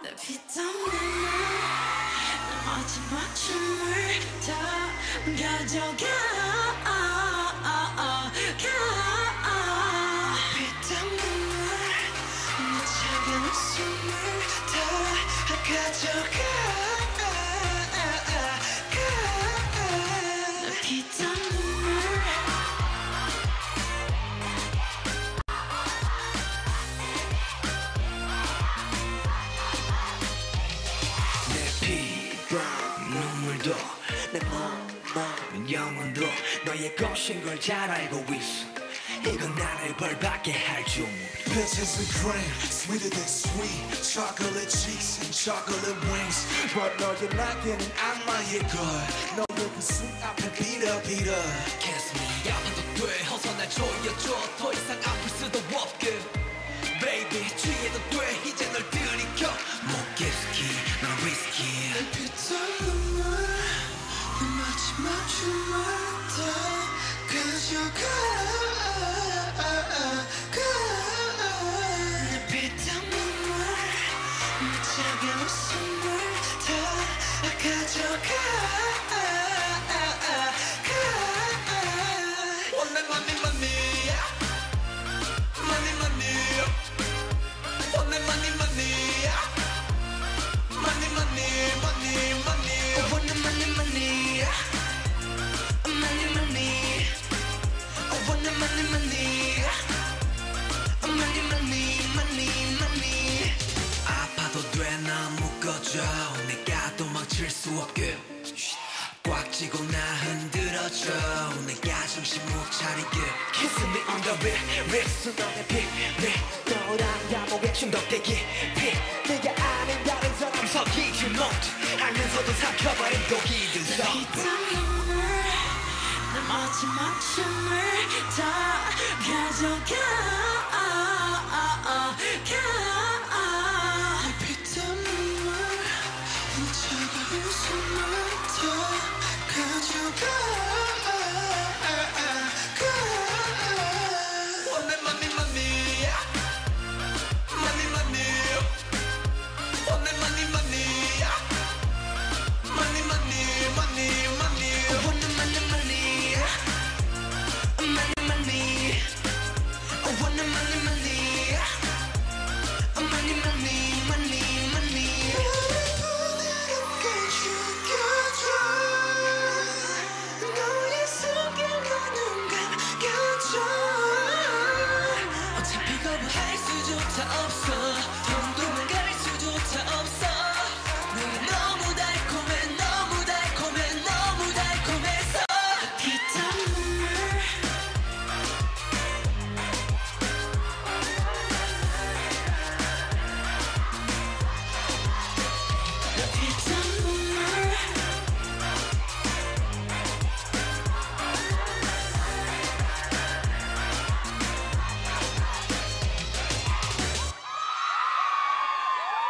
내 피땀 춤을 다 가져가 피땀 눈물 내 작은 웃음을 다 가져가 눈물도 내 몸은 영혼도 너의 것인 걸 잘 알고 있어 이건 나를 벌받게 할 주문 Peaches and cream, sweeter than sweet. Chocolate cheeks and chocolate wings. But 너의 날개는 악마의 걸. 너의 그숨 앞에 비려 비려. Kiss me 아파도 돼 어서 날 조여줘 더 이상 아플 수도 없게 Baby 취해도 돼 마 수 없게. 꽉 쥐고 나 흔들어줘. 내가 정신 못 차리게. Kiss me on the lip lips 너의 빛빛 너랑 감옥에 중독되기 빛 네가 아는 다른 사람 속이지 못해 알면서도 삼켜버린 독이 들서 피땀 눈물 내 마지막 춤을 다 가져가 good.